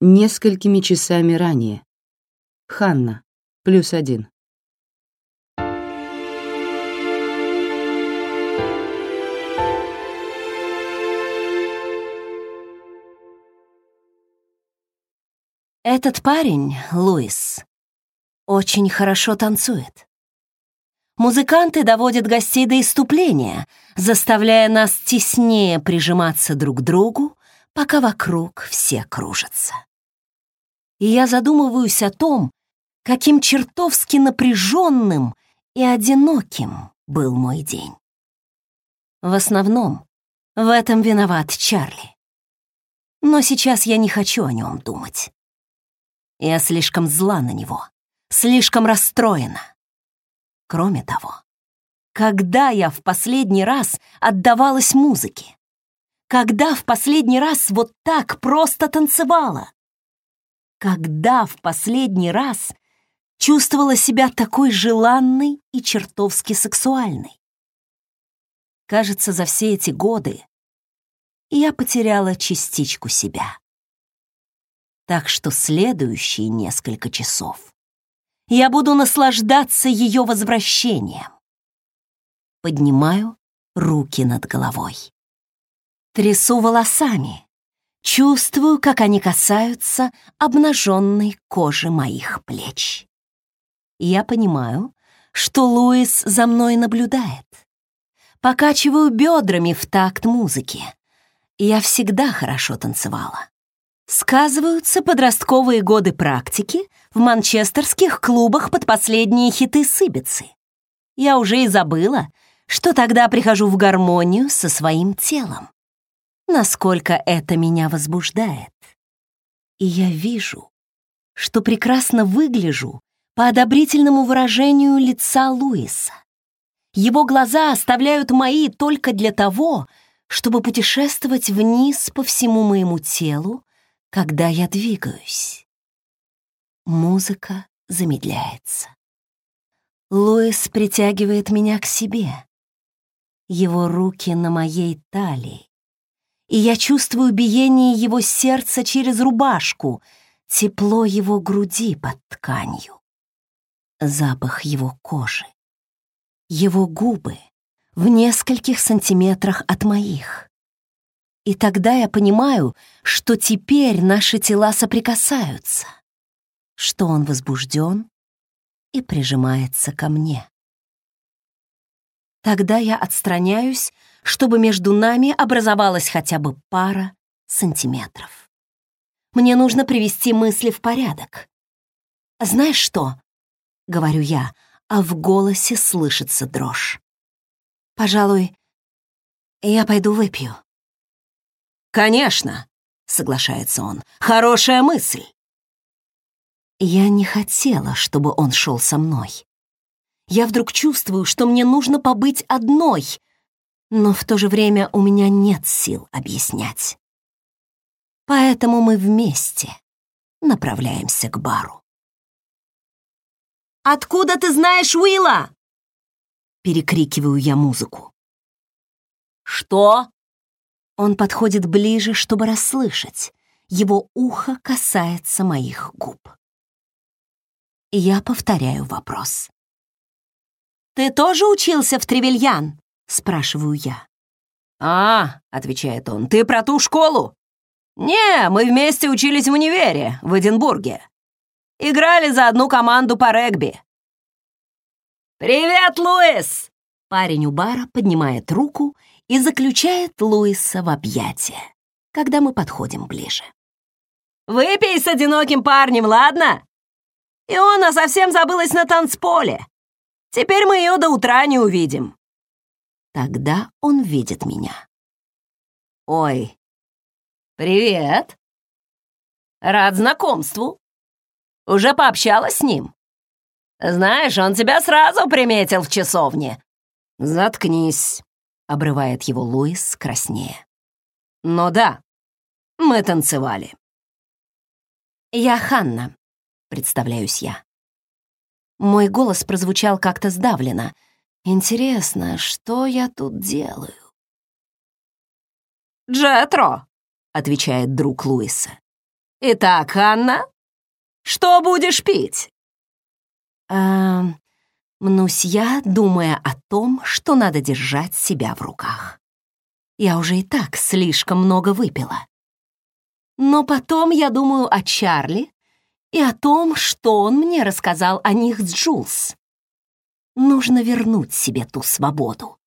Несколькими часами ранее. Ханна, плюс один. Этот парень, Луис, очень хорошо танцует. Музыканты доводят гостей до иступления, заставляя нас теснее прижиматься друг к другу, пока вокруг все кружатся. И я задумываюсь о том, каким чертовски напряженным и одиноким был мой день. В основном в этом виноват Чарли. Но сейчас я не хочу о нем думать. Я слишком зла на него, слишком расстроена. Кроме того, когда я в последний раз отдавалась музыке? Когда в последний раз вот так просто танцевала? Когда в последний раз чувствовала себя такой желанной и чертовски сексуальной? Кажется, за все эти годы я потеряла частичку себя. Так что следующие несколько часов я буду наслаждаться ее возвращением. Поднимаю руки над головой. Трясу волосами. Чувствую, как они касаются обнаженной кожи моих плеч. Я понимаю, что Луис за мной наблюдает. Покачиваю бедрами в такт музыки. Я всегда хорошо танцевала. Сказываются подростковые годы практики в манчестерских клубах под последние хиты Сыбицы. Я уже и забыла, что тогда прихожу в гармонию со своим телом. Насколько это меня возбуждает. И я вижу, что прекрасно выгляжу по одобрительному выражению лица Луиса. Его глаза оставляют мои только для того, чтобы путешествовать вниз по всему моему телу, когда я двигаюсь. Музыка замедляется. Луис притягивает меня к себе. Его руки на моей талии. И я чувствую биение его сердца через рубашку, тепло его груди под тканью, запах его кожи, его губы в нескольких сантиметрах от моих. И тогда я понимаю, что теперь наши тела соприкасаются, что он возбужден и прижимается ко мне. Тогда я отстраняюсь, чтобы между нами образовалась хотя бы пара сантиметров. Мне нужно привести мысли в порядок. «Знаешь что?» — говорю я, а в голосе слышится дрожь. «Пожалуй, я пойду выпью». «Конечно», — соглашается он, — «хорошая мысль». Я не хотела, чтобы он шел со мной. Я вдруг чувствую, что мне нужно побыть одной, но в то же время у меня нет сил объяснять. Поэтому мы вместе направляемся к бару. «Откуда ты знаешь Уилла?» Перекрикиваю я музыку. «Что?» Он подходит ближе, чтобы расслышать. Его ухо касается моих губ. Я повторяю вопрос. «Ты тоже учился в Тревельян?» — спрашиваю я. «А, — отвечает он, — ты про ту школу?» «Не, мы вместе учились в универе, в Эдинбурге. Играли за одну команду по регби». «Привет, Луис!» Парень у бара поднимает руку и заключает Луиса в объятия, когда мы подходим ближе. «Выпей с одиноким парнем, ладно? Иона совсем забылась на танцполе. Теперь мы ее до утра не увидим». Тогда он видит меня. «Ой, привет. Рад знакомству. Уже пообщалась с ним? Знаешь, он тебя сразу приметил в часовне. Заткнись обрывает его Луис краснее. Но да, мы танцевали. Я Ханна, представляюсь я. Мой голос прозвучал как-то сдавленно. Интересно, что я тут делаю? «Джетро», — отвечает друг Луиса. Итак, Анна, что будешь пить? Эм, мнусь я, думая о том, что надо держать себя в руках. Я уже и так слишком много выпила. Но потом я думаю о Чарли и о том, что он мне рассказал о них с Джулс. Нужно вернуть себе ту свободу,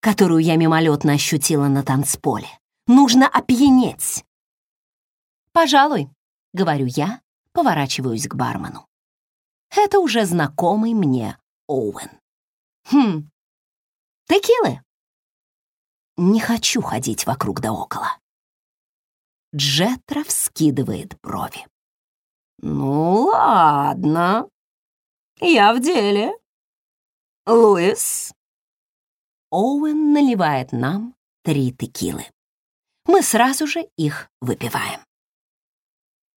которую я мимолетно ощутила на танцполе. Нужно опьянеть. «Пожалуй», — говорю я, поворачиваюсь к бармену. Это уже знакомый мне Оуэн. «Хм, текилы?» Не хочу ходить вокруг да около. Джетра вскидывает брови. «Ну, ладно. Я в деле. Луис?» Оуэн наливает нам три текилы. Мы сразу же их выпиваем.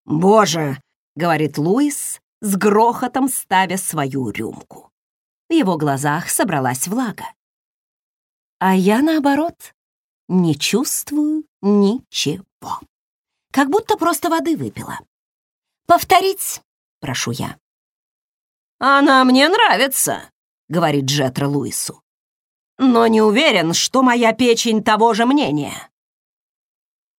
«Боже!» — говорит Луис, с грохотом ставя свою рюмку. В его глазах собралась влага. А я, наоборот, не чувствую ничего. Как будто просто воды выпила. «Повторить!» — прошу я. «Она мне нравится», — говорит Джетра Луису. «Но не уверен, что моя печень того же мнения».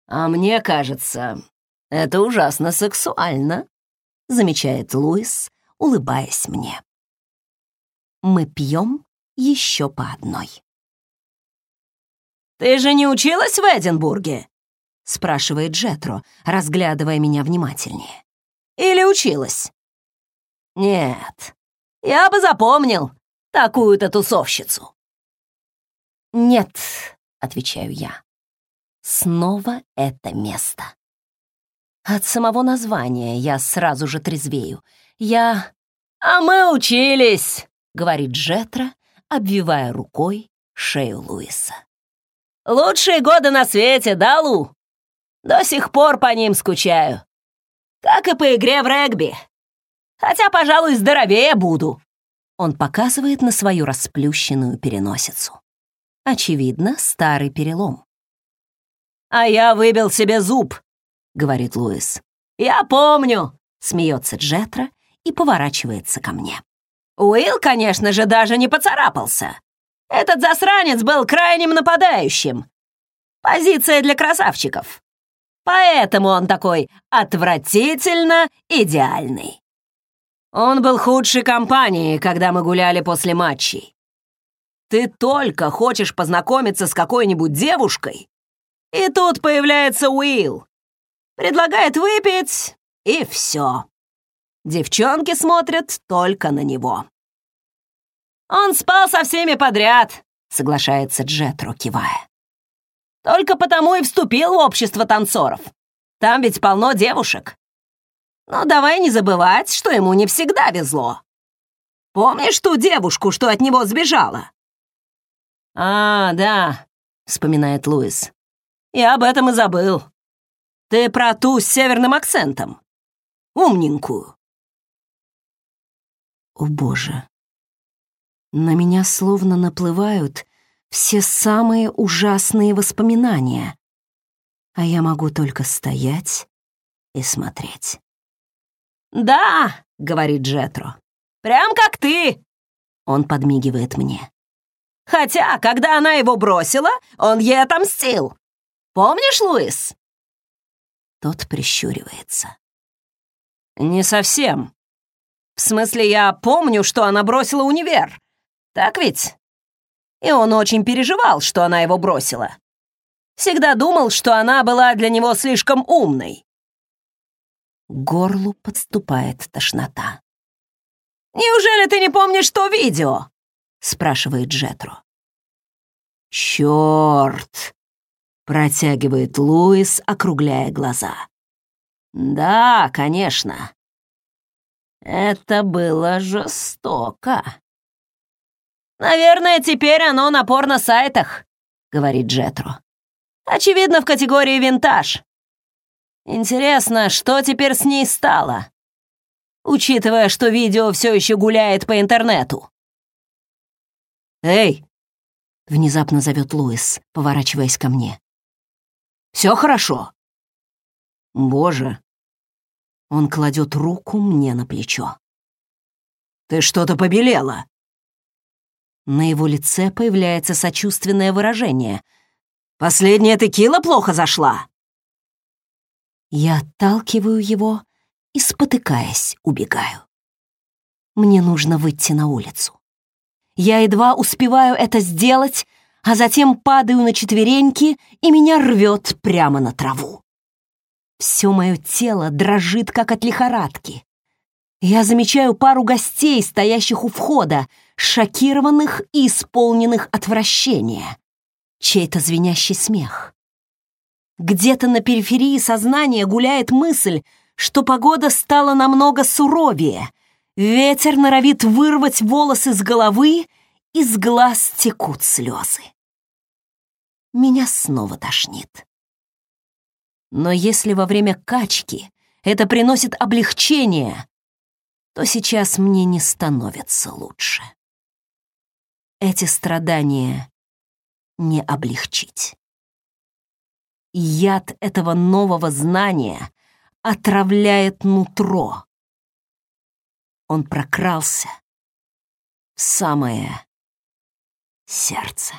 «А мне кажется, это ужасно сексуально», — замечает Луис, улыбаясь мне. Мы пьем еще по одной. «Ты же не училась в Эдинбурге?» — спрашивает Джетро, разглядывая меня внимательнее. Или училась? Нет, я бы запомнил такую-то тусовщицу. Нет, отвечаю я. Снова это место. От самого названия я сразу же трезвею. Я... «А мы учились», — говорит Джетра, обвивая рукой шею Луиса. «Лучшие годы на свете, да, Лу? До сих пор по ним скучаю как и по игре в регби. Хотя, пожалуй, здоровее буду». Он показывает на свою расплющенную переносицу. Очевидно, старый перелом. «А я выбил себе зуб», — говорит Луис. «Я помню», — смеется Джетра и поворачивается ко мне. Уилл, конечно же, даже не поцарапался. Этот засранец был крайним нападающим. Позиция для красавчиков. Поэтому он такой отвратительно идеальный. Он был худшей компанией, когда мы гуляли после матчей. Ты только хочешь познакомиться с какой-нибудь девушкой, и тут появляется Уилл. Предлагает выпить, и все. Девчонки смотрят только на него. Он спал со всеми подряд, соглашается Джетро, кивая. Только потому и вступил в общество танцоров. Там ведь полно девушек. Но давай не забывать, что ему не всегда везло. Помнишь ту девушку, что от него сбежала?» «А, да», — вспоминает Луис. «Я об этом и забыл. Ты про ту с северным акцентом. Умненькую». О, Боже. На меня словно наплывают все самые ужасные воспоминания, а я могу только стоять и смотреть. «Да», — говорит Джетро, — «прям как ты!» Он подмигивает мне. «Хотя, когда она его бросила, он ей отомстил. Помнишь, Луис?» Тот прищуривается. «Не совсем. В смысле, я помню, что она бросила универ. Так ведь?» и он очень переживал, что она его бросила. Всегда думал, что она была для него слишком умной. Горлу подступает тошнота. «Неужели ты не помнишь то видео?» — спрашивает Джетро. «Чёрт!» — протягивает Луис, округляя глаза. «Да, конечно. Это было жестоко». «Наверное, теперь оно на порно-сайтах», — говорит Джетро. «Очевидно, в категории винтаж. Интересно, что теперь с ней стало, учитывая, что видео все еще гуляет по интернету?» «Эй!» — внезапно зовет Луис, поворачиваясь ко мне. «Все хорошо?» «Боже, Он кладет руку мне на плечо. «Ты что-то побелела!» На его лице появляется сочувственное выражение. «Последняя текила плохо зашла!» Я отталкиваю его и, спотыкаясь, убегаю. Мне нужно выйти на улицу. Я едва успеваю это сделать, а затем падаю на четвереньки, и меня рвет прямо на траву. Все мое тело дрожит, как от лихорадки. Я замечаю пару гостей, стоящих у входа, шокированных и исполненных отвращения. Чей-то звенящий смех. Где-то на периферии сознания гуляет мысль, что погода стала намного суровее. Ветер норовит вырвать волосы с головы, из глаз текут слезы. Меня снова тошнит. Но если во время качки это приносит облегчение, то сейчас мне не становится лучше. Эти страдания не облегчить. Яд этого нового знания отравляет нутро. Он прокрался в самое сердце.